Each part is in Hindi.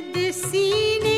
de cine.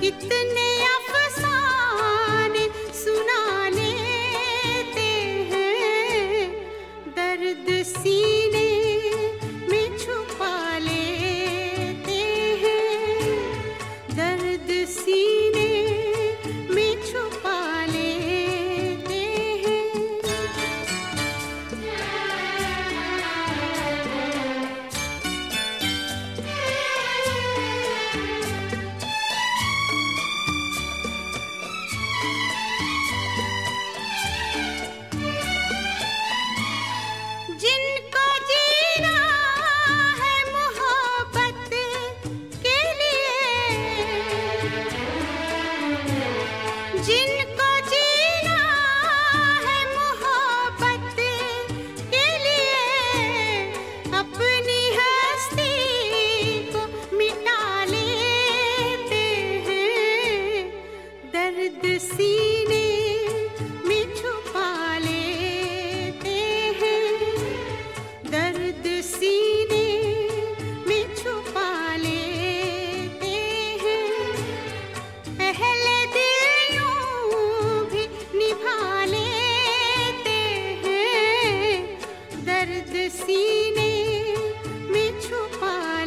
कितने अफसाने सुना लेते हैं दर्द सी दर्द सीने में छुपा